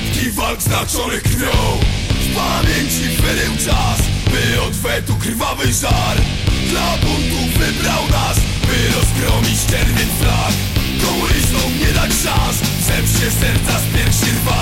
setki walk znaczonych krwią. W pamięci wyrył czas, by odwetu krwawy żar. Dla buntu wybrał nas, by rozgromić czerwień flag. Kołysą nie dać szans, zemście serca z piersi rwa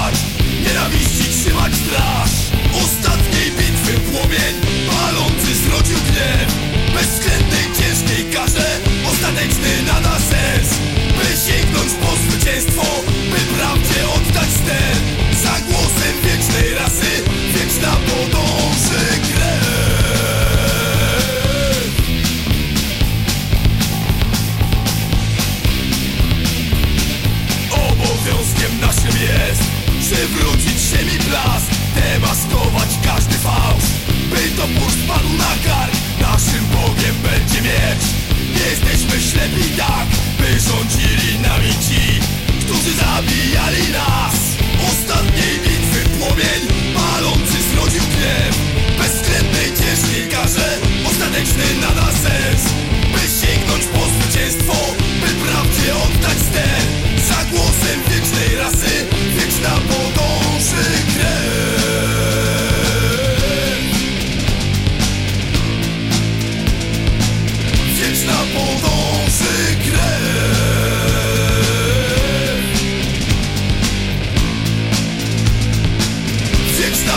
przywrócić ziemi blask Demaskować każdy fałsz. By to burst panu naga Fixed